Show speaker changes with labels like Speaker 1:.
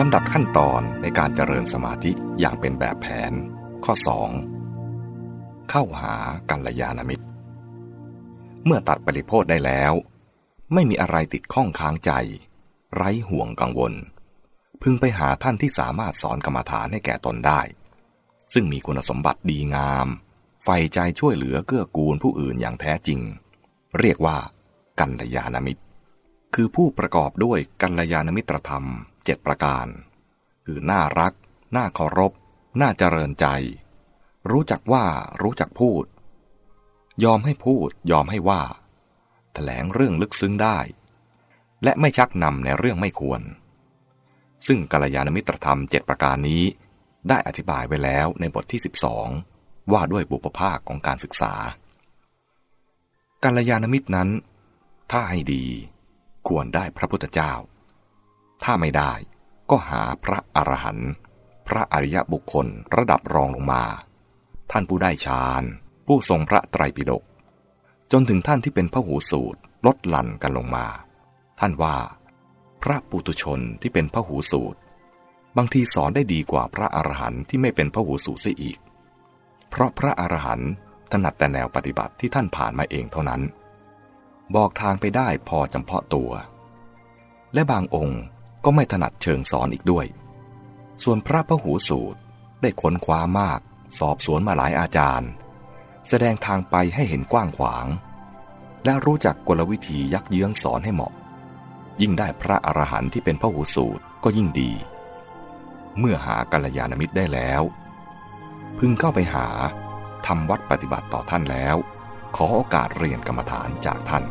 Speaker 1: ลำดับขั้นตอนในการเจริญสมาธิอย่างเป็นแบบแผน ข้อ 2. เข้าหากัลยาณมิตร เมื่อตัดปริโพธได้แล้ว ไม่มีอะไรติดข้องค้างใจ ไร้ห่วงกังวล พึงไปหาท่านที่สามารถสอนกรรมฐานให้แก่ตนได้ ซึ่งมีคุณสมบัติดีงามใฝ่ใจช่วยเหลือเกื้อกูลผู้อื่นอย่างแท้จริง เรียกว่ากัลยาณมิตร คือผู้ประกอบด้วยกัลยาณมิตรธรรม เจ็ดประการ คือน่ารัก น่าเคารพ น่าเจริญใจ รู้จักว่ารู้จักพูด ยอมให้พูดยอมให้ว่าแถลงเรื่องลึกซึ้งได้ และไม่ชักนำในเรื่องไม่ควร ซึ่งกัลยาณมิตรธรรมเจ็ดประการนี้ ได้อธิบายไว้แล้วในบทที่ 12 ว่าด้วยบุปภาคของการศึกษากัลยาณมิตรนั้น ถ้าให้ดีควรได้พระพุทธเจ้า ถ้าไม่ได้ก็หาพระอรหันต์พระอริยบุคคลระดับรองลงมา ท่านผู้ได้ฌานผู้ทรงพระไตรปิฎกจนถึงท่านที่เป็นพระหูสูตรลดหลั่นกันลงมา ท่านว่า พระปุตุชนที่เป็นพระหูสูตร บางทีสอนได้ดีกว่าพระอรหันต์ที่ไม่เป็นพระหูสูตรเสียอีก เพราะพระอรหันต์ถนัดแต่แนวปฏิบัติที่ท่านผ่านมาเองเท่านั้น บอกทางไปได้พอจำเพาะตัว และบางองค์ ก็ไม่ถนัดเชิงสอนอีกด้วย ส่วนพระพหูสูตรได้ค้นคว้ามาก สอบสวนมาหลายอาจารย์ แสดงทางไปให้เห็นกว้างขวาง และรู้จักกลวิธียักเยื้องสอนให้เหมาะ ยิ่งได้พระอรหันต์ที่เป็นพหูสูตรก็ยิ่งดี เมื่อหากัลยาณมิตรได้แล้ว พึงเข้าไปหาทำวัดปฏิบัติต่อท่านแล้ว ขอโอกาสเรียนกรรมฐานจากท่าน